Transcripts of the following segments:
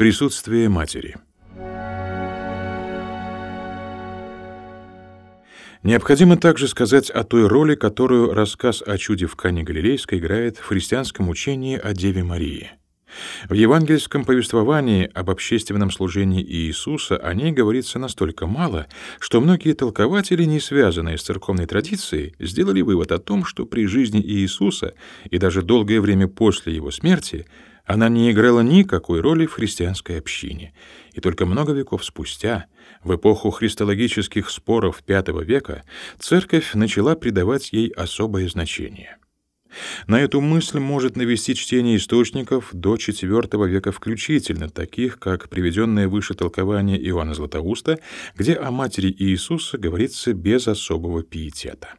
Присутствие матери. Необходимо также сказать о той роли, которую рассказ о чуде в Кане Галилейской играет в христианском учении о Деве Марии. В евангельском повествовании об общественном служении Иисуса о ней говорится настолько мало, что многие толкователи, не связанные с церковной традицией, сделали вывод о том, что при жизни Иисуса и даже долгое время после его смерти она не играла никакой роли в христианской общине, и только много веков спустя, в эпоху христологических споров V века, церковь начала придавать ей особое значение. На эту мысль может навести чтение источников до IV века включительно, таких как приведенное выше толкование Иоанна Златоуста, где о матери Иисуса говорится без особого пиетета.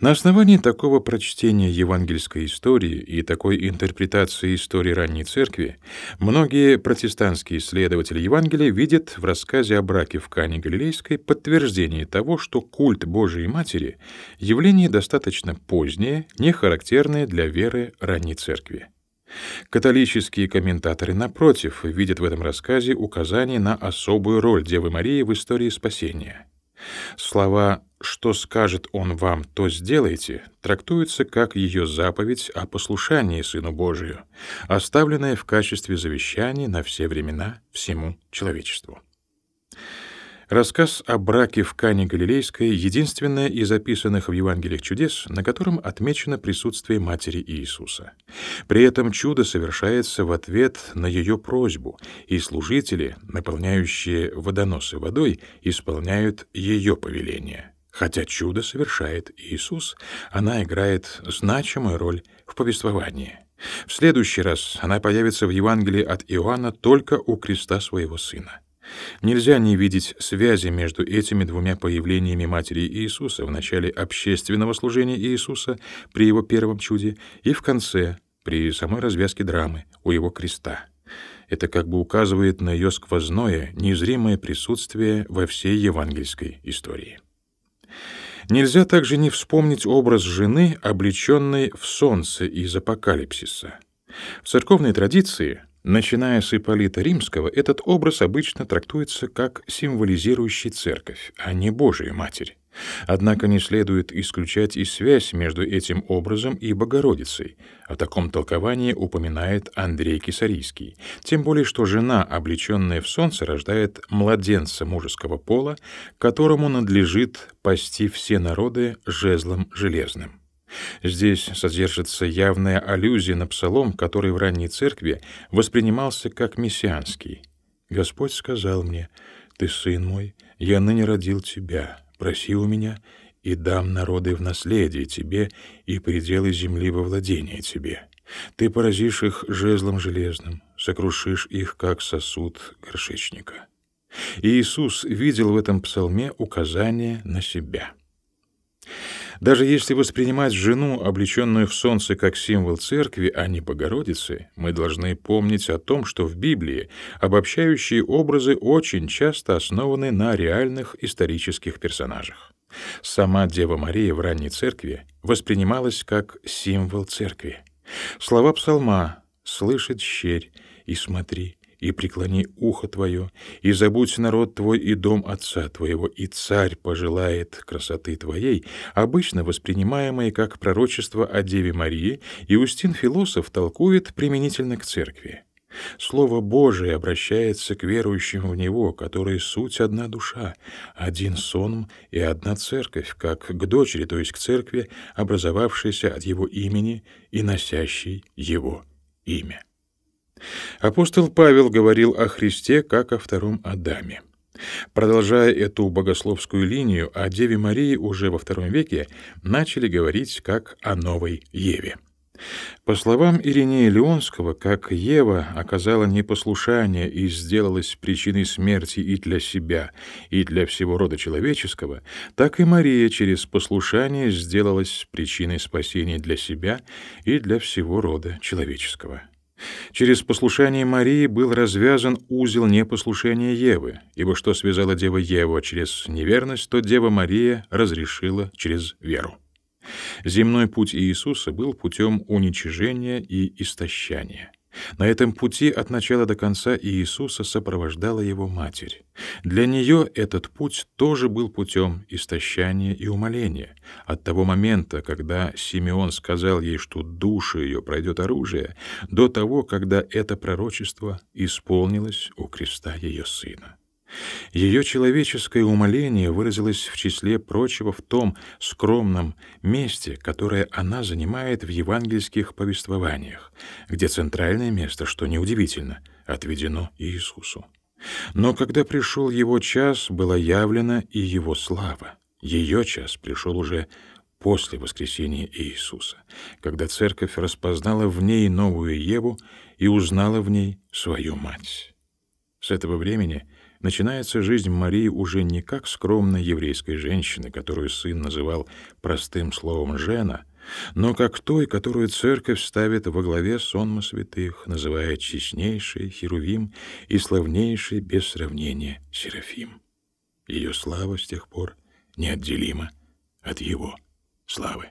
На основании такого прочтения евангельской истории и такой интерпретации истории ранней церкви многие протестантские исследователи Евангелия видят в рассказе о браке в Кане Галилейской подтверждение того, что культ Божией Матери — явление достаточно позднее, не характерное для веры ранней церкви. Католические комментаторы, напротив, видят в этом рассказе указание на особую роль Девы Марии в истории спасения — Слова «что скажет он вам, то сделайте» трактуются как ее заповедь о послушании Сыну Божию, оставленная в качестве завещания на все времена всему человечеству. Рассказ о браке в Кане Галилейской — единственное из записанных в Евангелиях чудес, на котором отмечено присутствие Матери Иисуса. При этом чудо совершается в ответ на ее просьбу, и служители, наполняющие водоносы водой, исполняют ее повеление. Хотя чудо совершает Иисус, она играет значимую роль в повествовании. В следующий раз она появится в Евангелии от Иоанна только у креста своего сына. Нельзя не видеть связи между этими двумя появлениями Матери Иисуса в начале общественного служения Иисуса при его первом чуде и в конце, при самой развязке драмы, у его креста. Это как бы указывает на ее сквозное, незримое присутствие во всей евангельской истории. Нельзя также не вспомнить образ жены, облеченной в солнце из Апокалипсиса. В церковной традиции Начиная с Ипполита Римского, этот образ обычно трактуется как символизирующий церковь, а не Божию Матерь. Однако не следует исключать и связь между этим образом и Богородицей. О таком толковании упоминает Андрей Кисарийский. Тем более, что жена, облеченная в солнце, рождает младенца мужеского пола, которому надлежит пасти все народы жезлом железным. Здесь содержится явная аллюзия на псалом, который в ранней церкви воспринимался как мессианский. «Господь сказал мне, «Ты сын мой, я ныне родил тебя, проси у меня, и дам народы в наследие тебе, и пределы земли во владение тебе. Ты поразишь их жезлом железным, сокрушишь их, как сосуд горшечника». И Иисус видел в этом псалме указание на себя — даже если воспринимать жену, облеченную в солнце, как символ церкви, а не Богородицы, мы должны помнить о том, что в Библии обобщающие образы очень часто основаны на реальных исторических персонажах. Сама Дева Мария в ранней церкви воспринималась как символ церкви. Слова псалма «слышит щерь» и «смотри» и преклони ухо твое, и забудь народ твой и дом отца твоего, и царь пожелает красоты твоей, обычно воспринимаемые как пророчество о Деве Марии, Иустин Философ толкует применительно к церкви. Слово Божие обращается к верующим в Него, которые суть одна душа, один сон и одна церковь, как к дочери, то есть к церкви, образовавшейся от Его имени и носящей Его имя. Апостол Павел говорил о Христе как о втором Адаме. Продолжая эту богословскую линию, о Деве Марии уже во втором веке начали говорить как о новой Еве. По словам Иринея Леонского, как Ева оказала непослушание и сделалась причиной смерти и для себя, и для всего рода человеческого, так и Мария через послушание сделалась причиной спасения для себя и для всего рода человеческого. Через послушание Марии был развязан узел непослушания Евы, ибо что связала Дева Еву через неверность, то Дева Мария разрешила через веру. Земной путь Иисуса был путем уничижения и истощания. На этом пути от начала до конца Иисуса сопровождала его матерь. Для нее этот путь тоже был путем истощания и умоления. От того момента, когда Симеон сказал ей, что душа ее пройдет оружие, до того, когда это пророчество исполнилось у креста ее сына. Ее человеческое умоление выразилось в числе прочего в том скромном месте, которое она занимает в евангельских повествованиях, где центральное место, что неудивительно, отведено Иисусу. Но когда пришел его час, была явлена и его слава. Ее час пришел уже после воскресения Иисуса, когда церковь распознала в ней новую Еву и узнала в ней свою мать. С этого времени начинается жизнь Марии уже не как скромной еврейской женщины, которую сын называл простым словом «жена», но как той, которую церковь ставит во главе сонма святых, называя честнейшей Херувим и славнейшей без сравнения Серафим. Ее слава с тех пор неотделима от его славы.